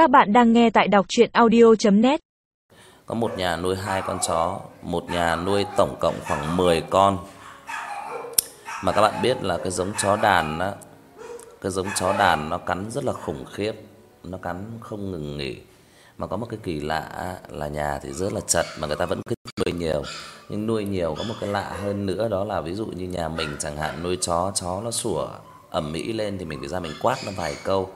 Các bạn đang nghe tại đọc audio net Có một nhà nuôi hai con chó, một nhà nuôi tổng cộng khoảng 10 con. Mà các bạn biết là cái giống chó đàn á, cái giống chó đàn nó cắn rất là khủng khiếp, nó cắn không ngừng nghỉ. Mà có một cái kỳ lạ là nhà thì rất là chật mà người ta vẫn cứ nuôi nhiều. Nhưng nuôi nhiều có một cái lạ hơn nữa đó là ví dụ như nhà mình chẳng hạn nuôi chó, chó nó sủa ầm ĩ lên thì mình phải ra mình quát nó vài câu.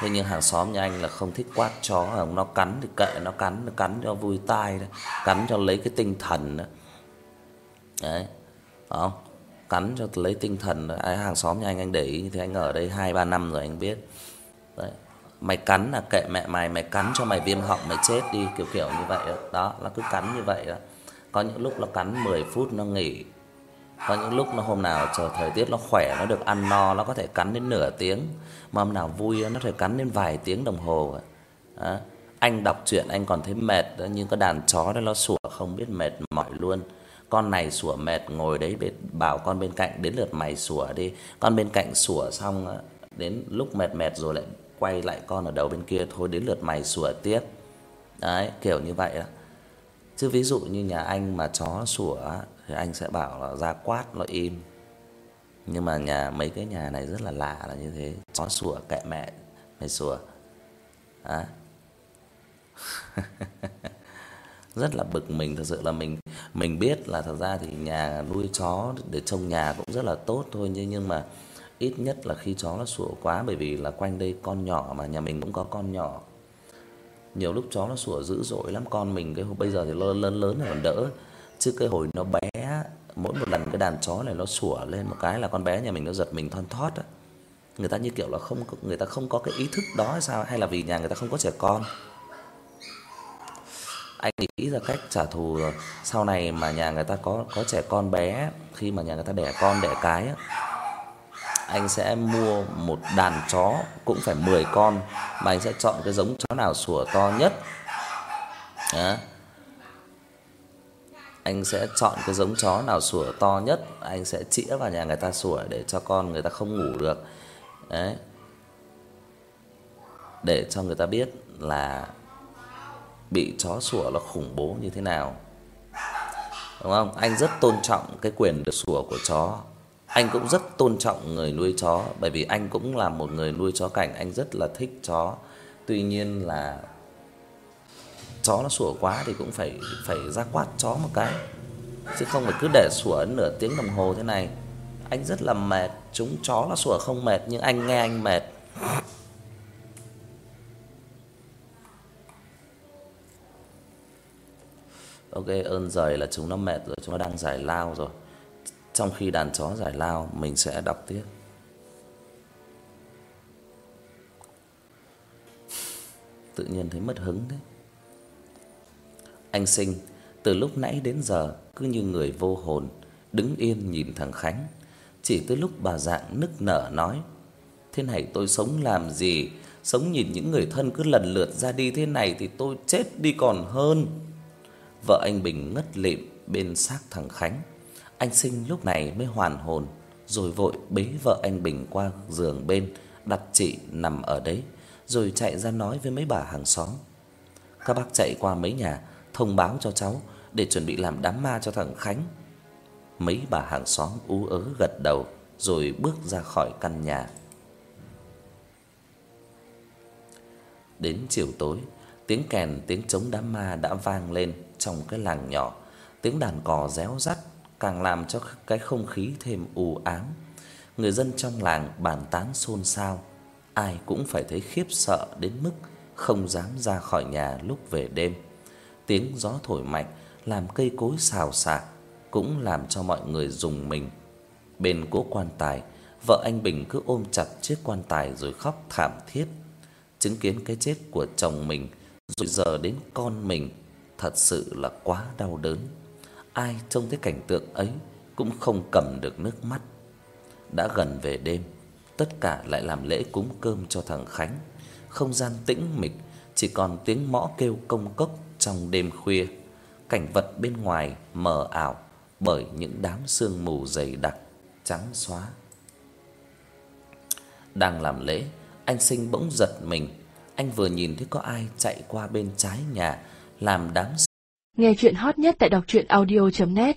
Thế nhưng hàng xóm nhà anh là không thích quát chó, nó cắn thì kệ nó cắn, nó cắn cho vui tai đấy, cắn cho lấy cái tinh thần đó. Đấy. đó, không? Cắn cho lấy tinh thần ai hàng xóm nhà anh anh để ý như thế anh ở đây 2 3 năm rồi anh biết. Đấy. Mày cắn là kệ mẹ mày, mày cắn cho mày viêm họng mày chết đi, kiểu kiểu như vậy đó. Đó, nó cứ cắn như vậy đó. Có những lúc nó cắn 10 phút nó nghỉ. Có những lúc nó hôm nào chờ thời tiết nó khỏe, nó được ăn no, nó có thể cắn đến nửa tiếng, mà hôm nào vui nó thể cắn đến vài tiếng đồng hồ. Đó. Anh đọc truyện anh còn thấy mệt nhưng cái đàn chó đó nó sủa không biết mệt mỏi luôn. Con này sủa mệt ngồi đấy bên bảo con bên cạnh đến lượt mày sủa đi. Con bên cạnh sủa xong đến lúc mệt mệt rồi lại quay lại con ở đầu bên kia thôi đến lượt mày sủa tiếp. Đấy, kiểu như vậy đó. Chứ ví dụ như nhà anh mà chó sủa thì anh sẽ bảo là ra quát nó im. Nhưng mà nhà mấy cái nhà này rất là lạ là như thế, chó sủa kệ mẹ mày sủa. Á. rất là bực mình thật sự là mình mình biết là thật ra thì nhà nuôi chó để trông nhà cũng rất là tốt thôi nhưng nhưng mà ít nhất là khi chó nó sủa quá bởi vì là quanh đây con nhỏ mà nhà mình cũng có con nhỏ. Nhiều lúc chó nó sủa dữ dội lắm con mình cái bây giờ thì lớn lớn lớn rồi còn đỡ. Chứ cái hồi nó bé mỗi một lần cái đàn chó này nó sủa lên một cái là con bé nhà mình nó giật mình thon thót á. Người ta như kiểu là không người ta không có cái ý thức đó hay sao hay là vì nhà người ta không có trẻ con. Anh nghĩ ra cách trả thù rồi. Sau này mà nhà người ta có có trẻ con bé, khi mà nhà người ta đẻ con đẻ cái á anh sẽ mua một đàn chó cũng phải 10 con mà anh sẽ chọn cái giống chó nào sủa to nhất. Đó. Anh sẽ chọn cái giống chó nào sủa to nhất, anh sẽ chĩa vào nhà người ta sủa để cho con người ta không ngủ được. Đấy. Để cho người ta biết là bị chó sủa là khủng bố như thế nào. Đúng không? Anh rất tôn trọng cái quyền được sủa của chó. Anh cũng rất tôn trọng người nuôi chó bởi vì anh cũng là một người nuôi chó cảnh, anh rất là thích chó. Tuy nhiên là chó nó sủa quá thì cũng phải phải ra quát chó một cái. Chứ không phải cứ để sủa nửa tiếng đồng hồ thế này. Anh rất là mệt, chúng chó nó sủa không mệt nhưng anh nghe anh mệt. Ok, ơn giời là chúng nó mệt rồi, chúng nó đang giải lao rồi. Trong khi đàn chó giải lao, mình sẽ đọc tiếp. Tự nhiên thấy mất hứng đấy. Anh Sinh từ lúc nãy đến giờ cứ như người vô hồn, đứng yên nhìn thằng Khánh. Chỉ tới lúc bà Dạng nức nở nói: "Thế này tôi sống làm gì? Sống nhìn những người thân cứ lần lượt ra đi thế này thì tôi chết đi còn hơn." Vợ anh Bình ngất lịm bên xác thằng Khánh. Anh Sinh lúc này mới hoàn hồn, rồi vội bế vợ anh Bình qua giường bên, đặt chị nằm ở đấy, rồi chạy ra nói với mấy bà hàng xóm. Các bác chạy qua mấy nhà thông báo cho cháu để chuẩn bị làm đám ma cho thằng Khánh. Mấy bà hàng xóm ú ớ gật đầu rồi bước ra khỏi căn nhà. Đến chiều tối, tiếng kèn tiếng trống đám ma đã vang lên trong cái làng nhỏ, tiếng đàn cò réo rắt càng làm cho cái không khí thêm u ám. Người dân trong làng bàn tán xôn xao, ai cũng phải thấy khiếp sợ đến mức không dám ra khỏi nhà lúc về đêm. Tiếng gió thổi mạnh làm cây cối xào xạc, cũng làm cho mọi người rùng mình. Bên cố quan tài, vợ anh Bình cứ ôm chặt chiếc quan tài rồi khóc thảm thiết, chứng kiến cái chết của chồng mình rồi giờ đến con mình, thật sự là quá đau đớn ai trông thấy cảnh tượng ấy cũng không cầm được nước mắt. Đã gần về đêm, tất cả lại làm lễ cúng cơm cho thằng Khánh. Không gian tĩnh mịch, chỉ còn tiếng mõ kêu công cốc trong đêm khuya. Cảnh vật bên ngoài mờ ảo bởi những đám sương mù dày đặc trắng xóa. Đang làm lễ, anh Sinh bỗng giật mình, anh vừa nhìn thấy có ai chạy qua bên trái nhà làm đám Nghe chuyện hot nhất tại đọc truyện audio net